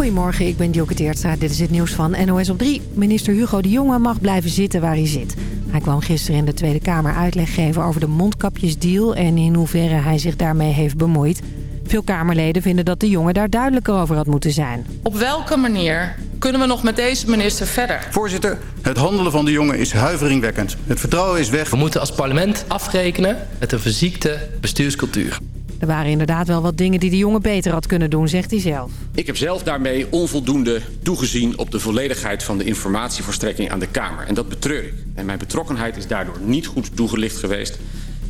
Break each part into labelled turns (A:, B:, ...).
A: Goedemorgen, ik ben Dioke Teertstra. Dit is het nieuws van NOS op 3. Minister Hugo de Jonge mag blijven zitten waar hij zit. Hij kwam gisteren in de Tweede Kamer uitleg geven over de mondkapjesdeal... en in hoeverre hij zich daarmee heeft bemoeid. Veel Kamerleden vinden dat de jongen daar duidelijker over had moeten zijn.
B: Op welke manier kunnen we nog met deze minister verder?
C: Voorzitter, het handelen van de jongen is huiveringwekkend. Het vertrouwen is weg.
D: We moeten als parlement afrekenen met een verziekte bestuurscultuur.
A: Er waren inderdaad wel wat dingen die de jongen beter had kunnen doen, zegt hij zelf.
E: Ik heb zelf daarmee onvoldoende toegezien op de volledigheid van de informatieverstrekking aan de Kamer. En dat betreur ik. En mijn betrokkenheid is daardoor niet goed toegelicht geweest.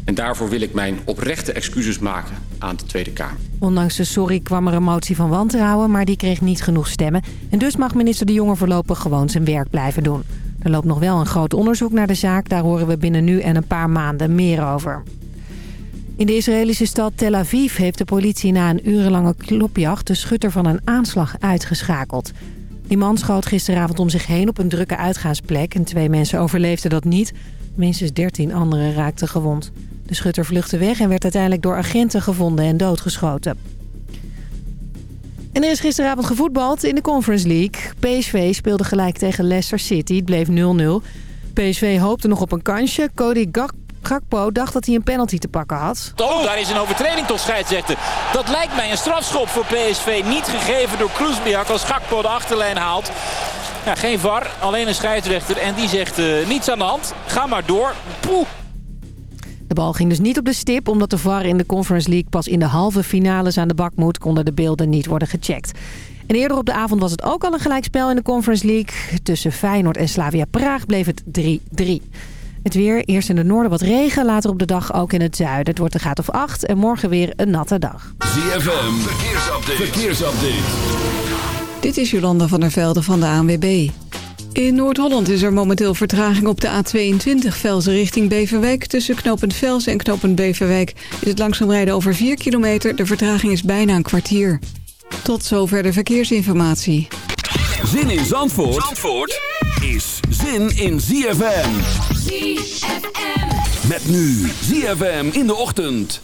E: En daarvoor wil ik mijn oprechte excuses maken aan de Tweede Kamer.
A: Ondanks de sorry kwam er een motie van wantrouwen, maar die kreeg niet genoeg stemmen. En dus mag minister De Jonge voorlopig gewoon zijn werk blijven doen. Er loopt nog wel een groot onderzoek naar de zaak. Daar horen we binnen nu en een paar maanden meer over. In de Israëlische stad Tel Aviv heeft de politie na een urenlange klopjacht... de schutter van een aanslag uitgeschakeld. Die man schoot gisteravond om zich heen op een drukke uitgaansplek... en twee mensen overleefden dat niet. Minstens 13 anderen raakten gewond. De schutter vluchtte weg en werd uiteindelijk door agenten gevonden en doodgeschoten. En er is gisteravond gevoetbald in de Conference League. PSV speelde gelijk tegen Leicester City. Het bleef 0-0. PSV hoopte nog op een kansje. Cody Gakpo dacht dat hij een penalty te pakken had.
F: Oh, daar is een overtreding tot scheidsrechter. Dat lijkt mij een strafschop voor PSV. Niet gegeven door Kroesbiak als Gakpo de achterlijn haalt. Ja, geen VAR, alleen een scheidsrechter. En die zegt uh, niets aan de hand. Ga maar door. Poeh.
A: De bal ging dus niet op de stip. Omdat de VAR in de Conference League pas in de halve finales aan de bak moet... konden de beelden niet worden gecheckt. En eerder op de avond was het ook al een gelijkspel in de Conference League. Tussen Feyenoord en Slavia Praag bleef het 3-3. Het weer, eerst in het noorden wat regen, later op de dag ook in het zuiden. Het wordt een graad of 8 en morgen weer een natte dag.
G: ZFM, verkeersupdate. verkeersupdate.
H: Dit is Jolanda van der Velde van de ANWB. In Noord-Holland is er momenteel vertraging op de A22 Velsen richting Beverwijk. Tussen knooppunt Velsen en knooppunt Beverwijk is het langzaam rijden over 4 kilometer. De vertraging is bijna een kwartier. Tot zover de verkeersinformatie.
G: Zin in Zandvoort, Zandvoort zin in ZFM.
I: ZFM.
G: Met nu ZFM in de ochtend.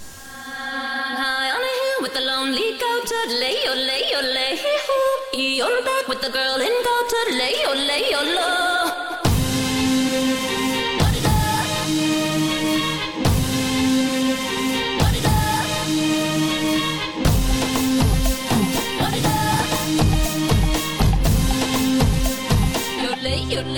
I: with the lonely goat, lay, oh, lay, oh, lay, You're back with the girl in goat, lay, oh, lay,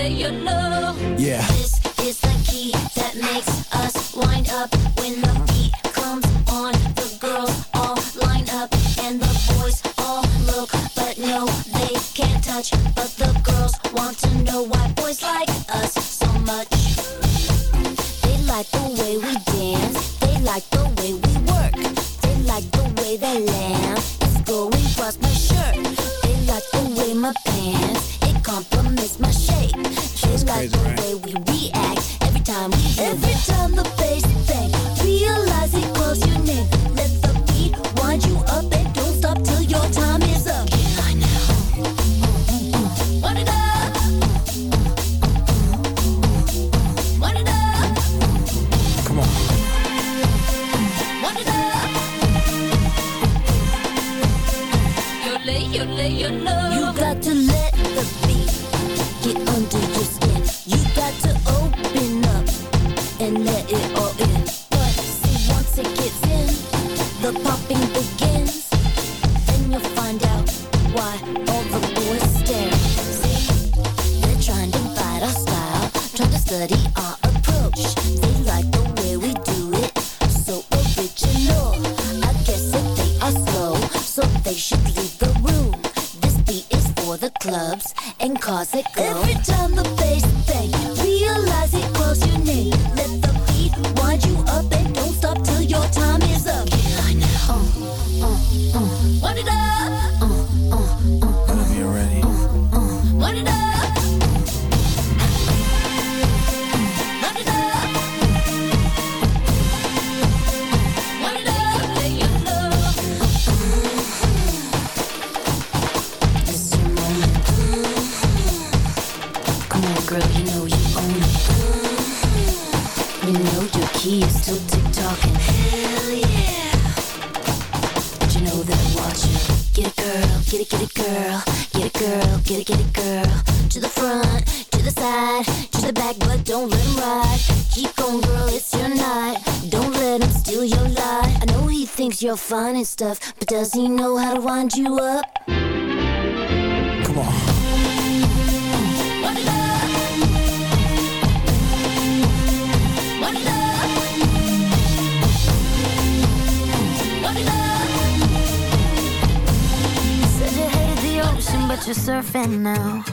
G: Yeah.
I: This is the key that makes us wind up when the beat comes on. The girls all line up and the boys all look, but no, they can't touch. But the girls want to know why boys like us so much. They like the way we dance. They like the way we work. They like the way they laugh. It's going across my shirt. They like the way my pants. It compliments my shape. They like the way we react every time we hear Every time the bass bang, realize it calls your name. Let the beat wind you up and don't stop till your time is up. Get high now. Run it up. Run it up.
G: Come on.
I: Run it up. You lay, you lay, you know. You got to let the beat get under your skin. You
G: you're
J: stuff, but does he know how to wind you up?
K: Come on.
J: Said you hated the ocean, but you're surfing now.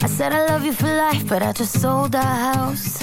J: I said I love you for life, but I just sold our house.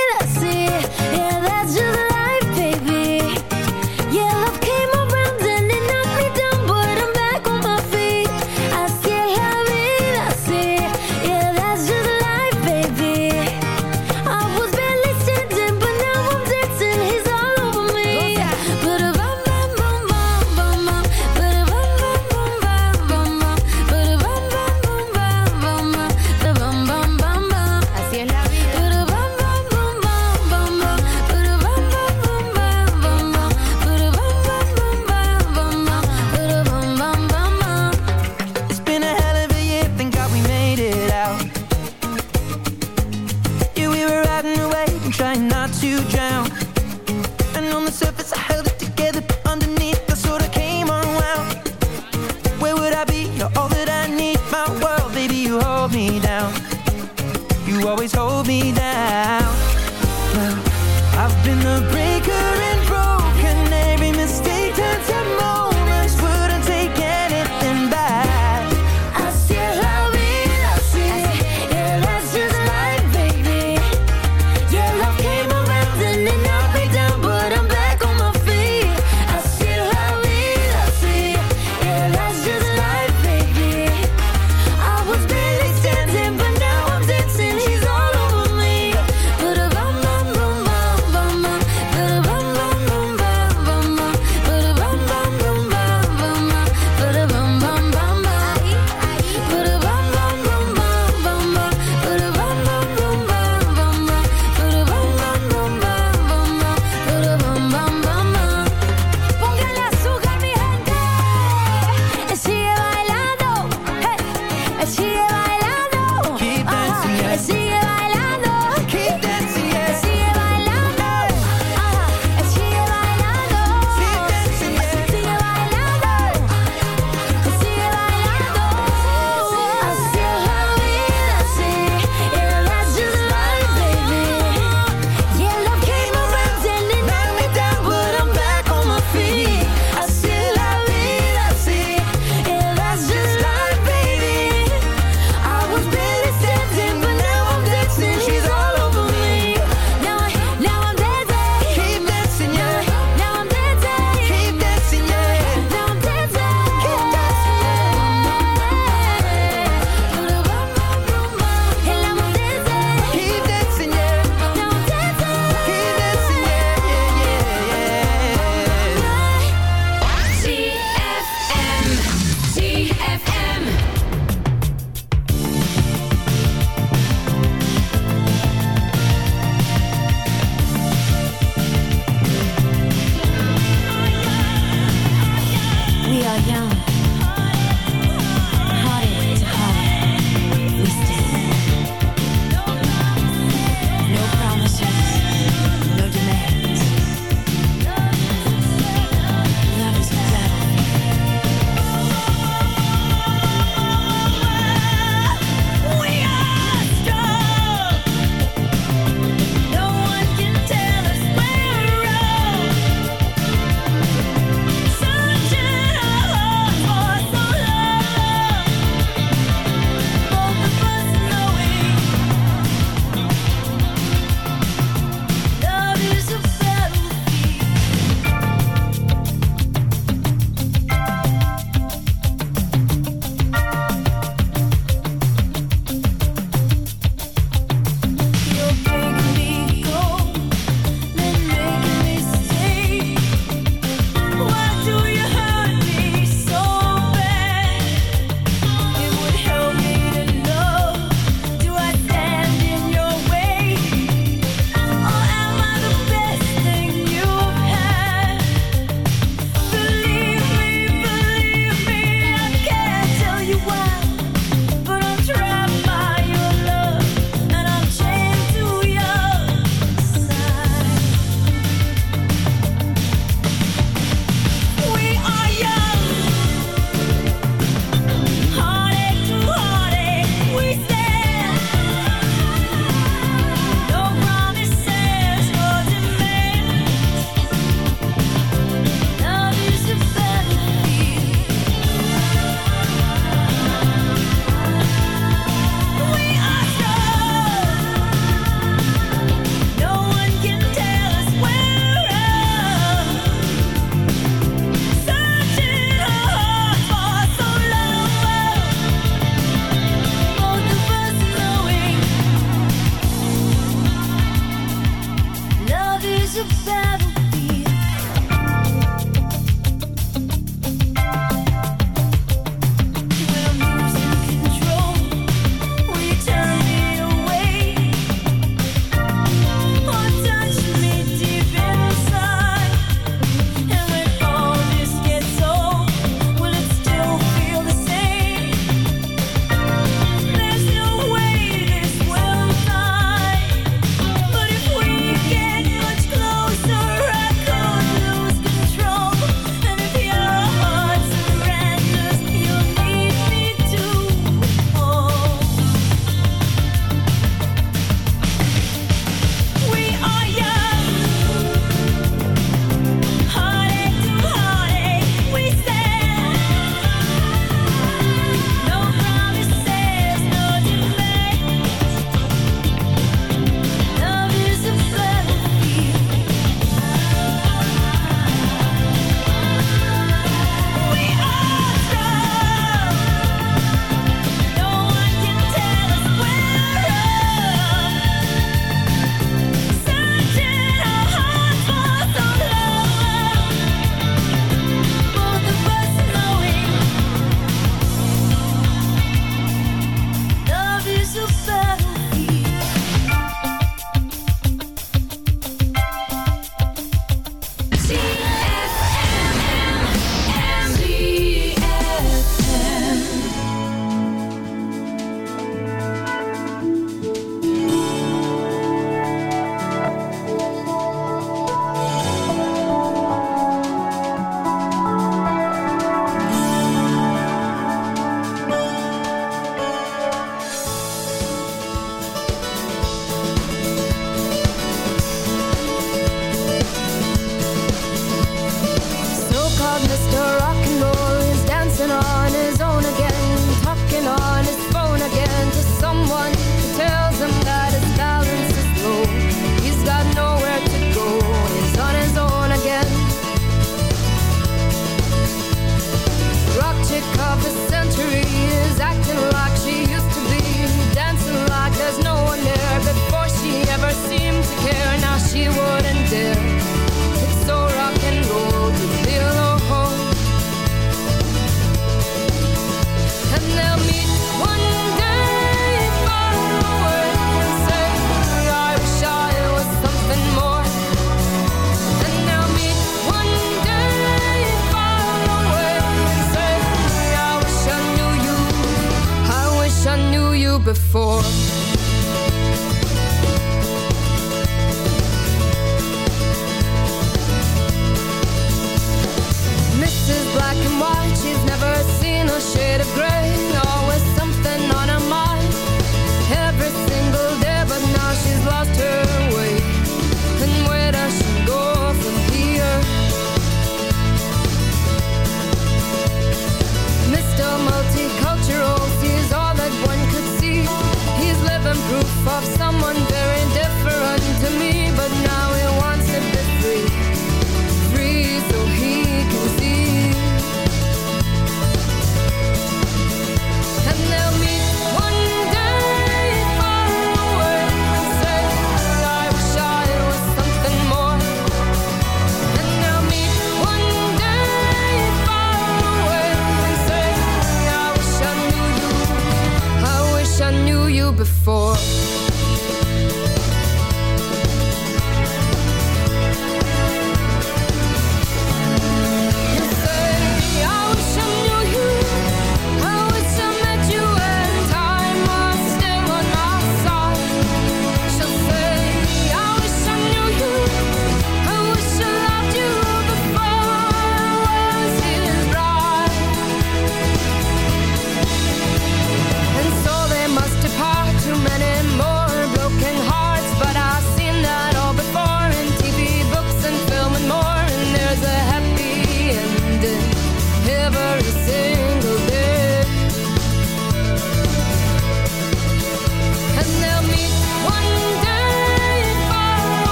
L: for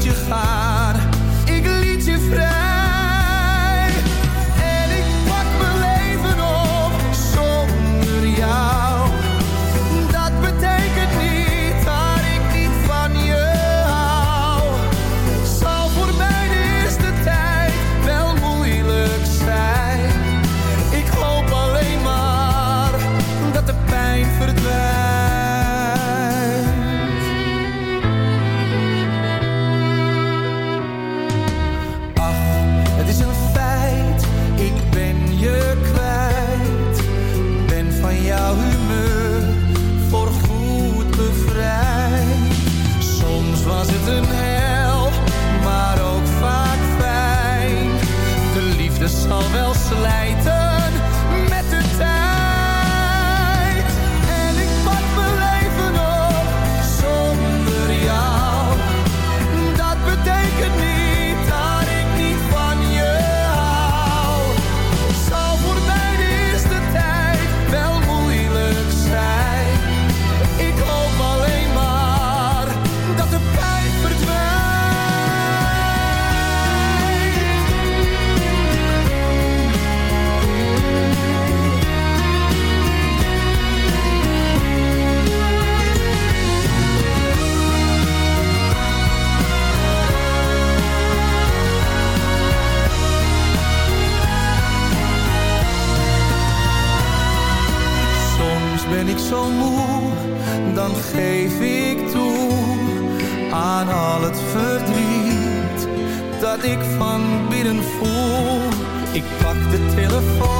L: te fato. Like. ik van binnen voel. Ik pak de telefoon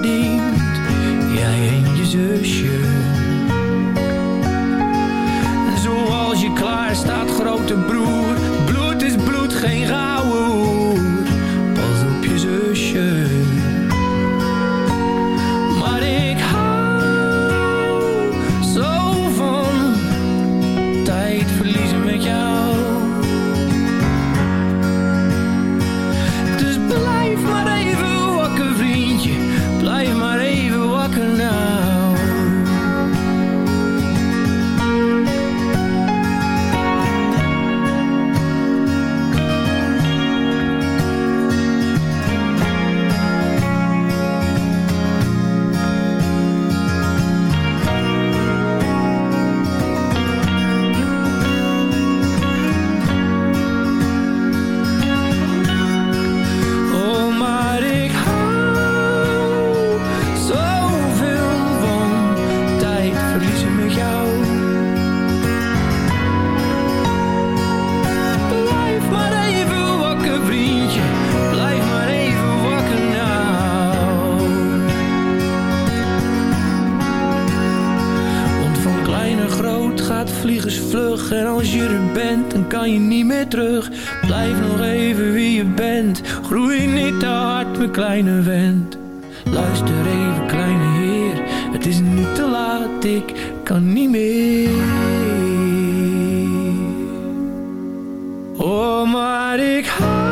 M: verdiend. Jij en je zus. Oh, maar ik hou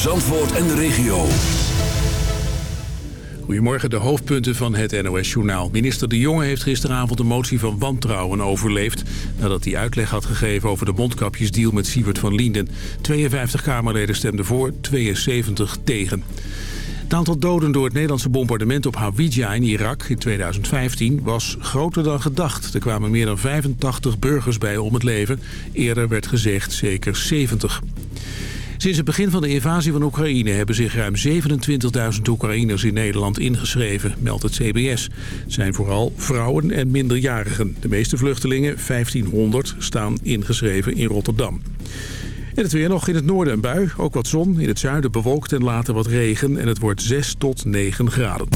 N: Zandvoort
G: en de regio.
K: Goedemorgen, de hoofdpunten van het NOS-journaal. Minister De Jonge heeft gisteravond een motie van wantrouwen overleefd... nadat hij uitleg had gegeven over de mondkapjesdeal met Siewert van Lienden. 52 Kamerleden stemden voor, 72 tegen. Het aantal doden door het Nederlandse bombardement op Hawija in Irak in 2015 was groter dan gedacht. Er kwamen meer dan 85 burgers bij om het leven. Eerder werd gezegd zeker 70. Sinds het begin van de invasie van Oekraïne hebben zich ruim 27.000 Oekraïners in Nederland ingeschreven, meldt het CBS. Het zijn vooral vrouwen en minderjarigen. De meeste vluchtelingen, 1500, staan ingeschreven in Rotterdam. En het weer nog in het noorden een bui, ook wat zon. In het zuiden bewolkt en later wat regen en het wordt 6 tot 9 graden.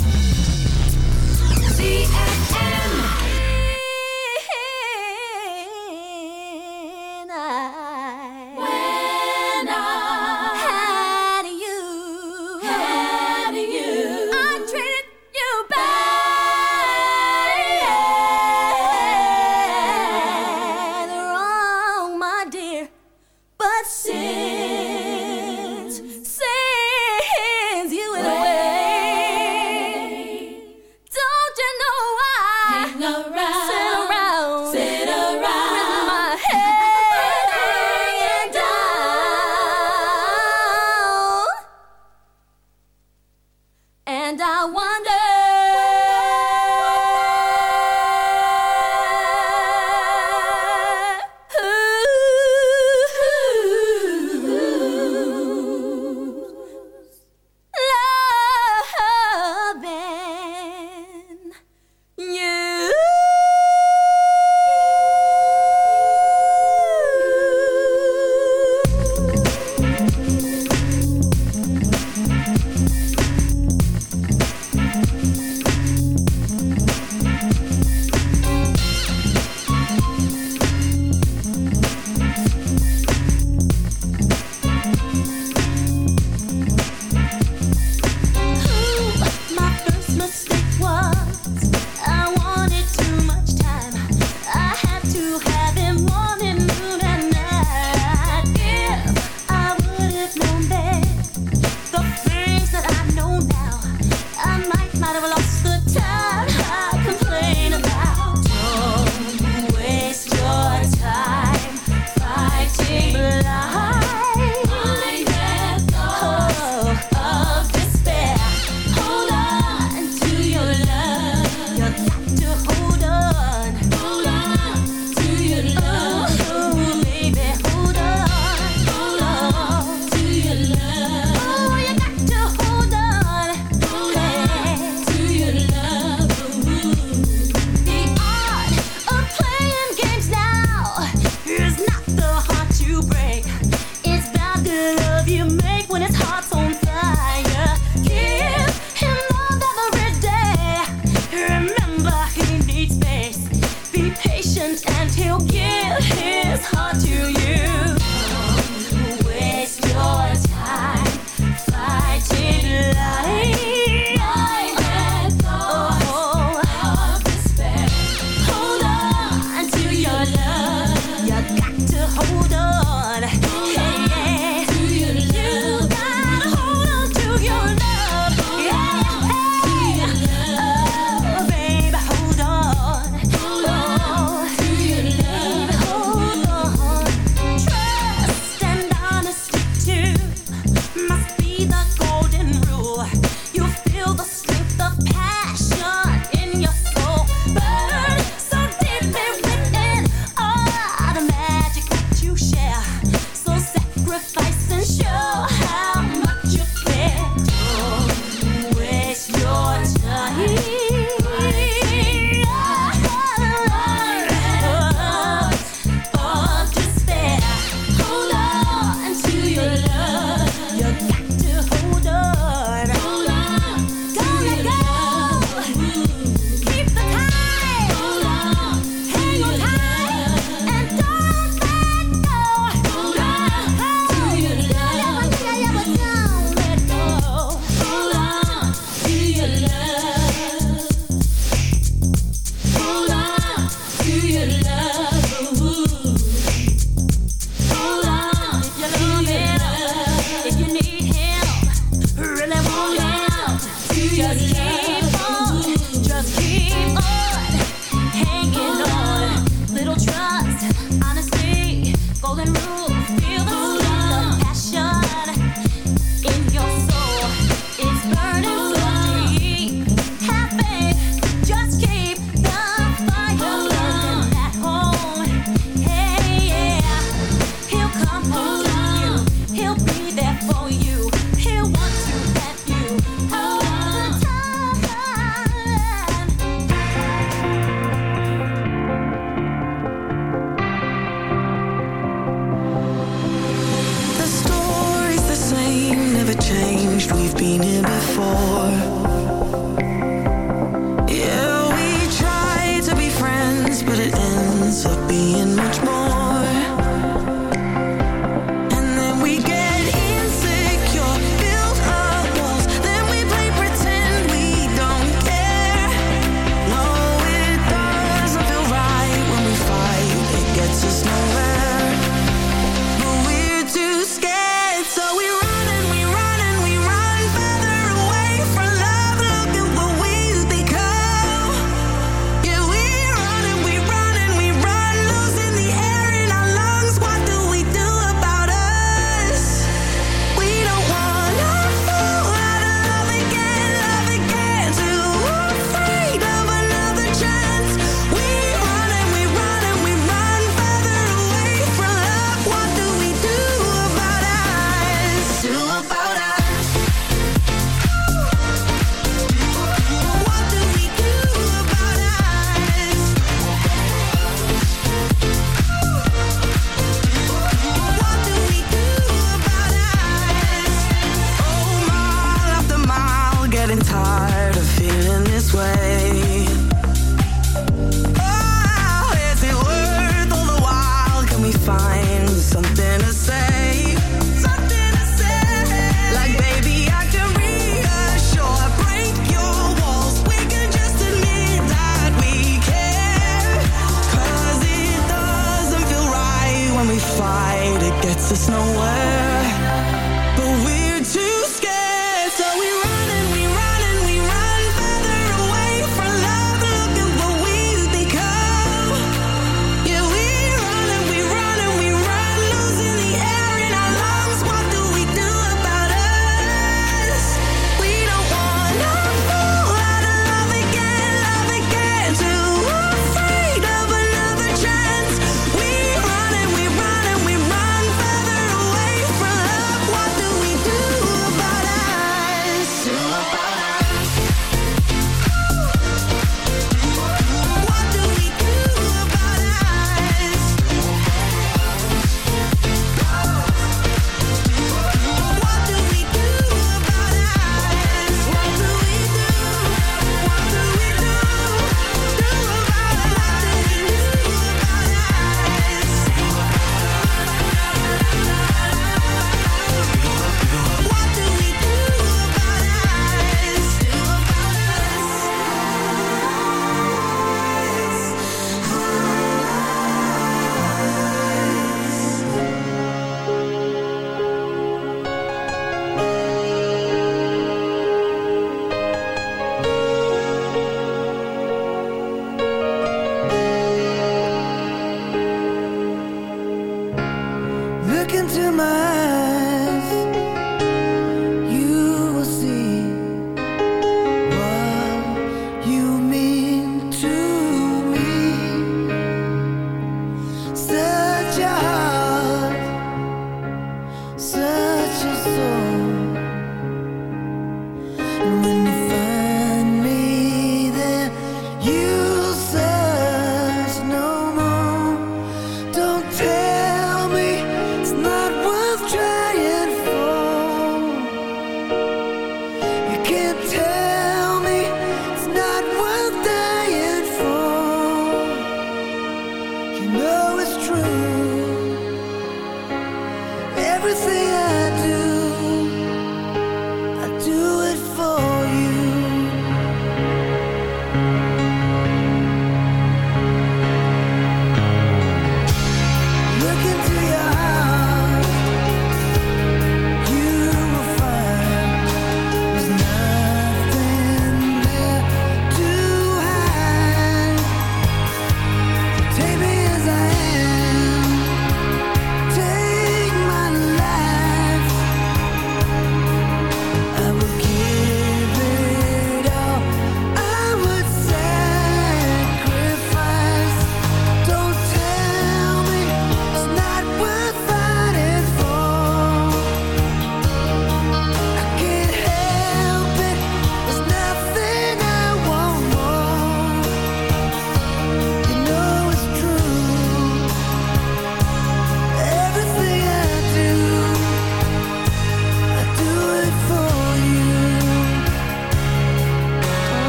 O: Fight, it gets us nowhere.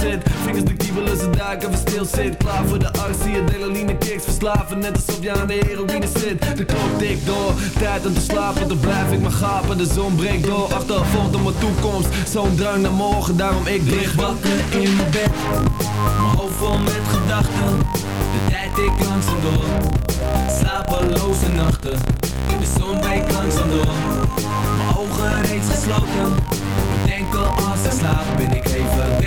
L: zit Vingers de kiebelen, ze duiken, we stil zit Klaar voor de arts, zie adrenaline kicks. Verslaven, net alsof je aan de heroïne zit. De klok tikt door, tijd om te slapen. Dan blijf ik maar gapen, de zon breekt door. Achtervolgt op mijn toekomst, zo'n drang naar morgen. Daarom ik lig
P: wakker in mijn bed. Mijn hoofd vol met gedachten. De tijd ik langzaam door. Slapeloze nachten. In de zon breekt langzaam door. Mijn ogen reeds gesloten. Denk al als ik slaap ben ik even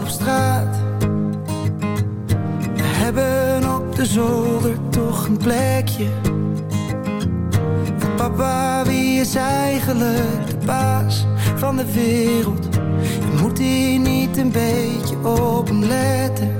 O: Op straat? We hebben op de zolder toch een plekje. Papa, wie is eigenlijk de baas van de wereld? Je moet hier niet een beetje op hem letten.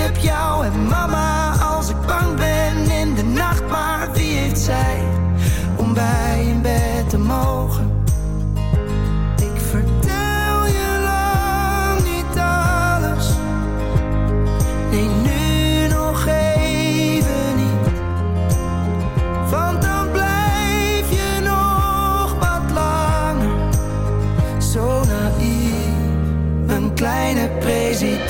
O: heb jou en mama als ik bang ben in de nacht. Maar wie heeft zij om bij in bed te mogen? Ik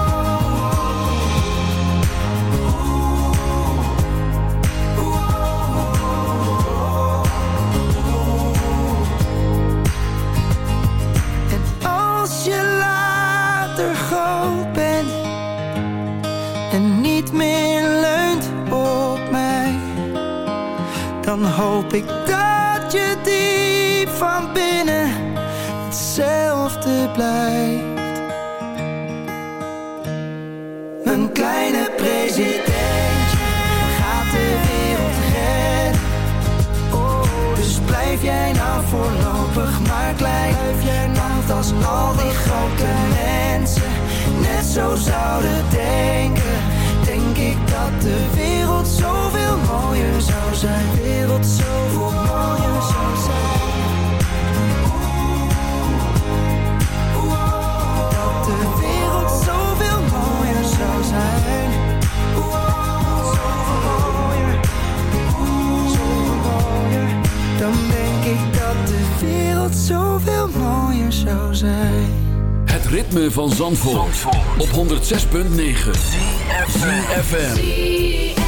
O: Hoop ik dat je diep van binnen hetzelfde blijft. Een kleine presidentje gaat de wereld redden. Oh, dus blijf jij nou voorlopig maar klein. Blijf jij Want als al die grote mensen net zo zouden denken, denk ik dat de wereld zoveel mooier zou zijn. De wereld zoveel mooier zou zijn. Dat de wereld zoveel mooier zou zijn. Zoveel mooier. Zoveel mooier. Dan denk ik dat de wereld zoveel mooier zou zijn.
N: Het ritme van Zandvoort, op 106.9 FM.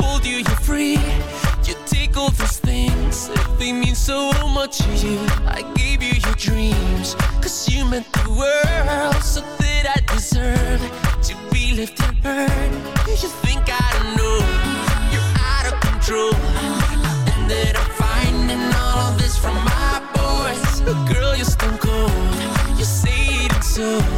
P: hold you, you're free. You take all these things, they mean so much to you. I gave you your dreams, cause you meant the world. So did I deserve to be lifted. and hurt? Do you think I don't know? You're out of control. I ended up finding all of this from my boys. But girl, you're stone cold. You say it so.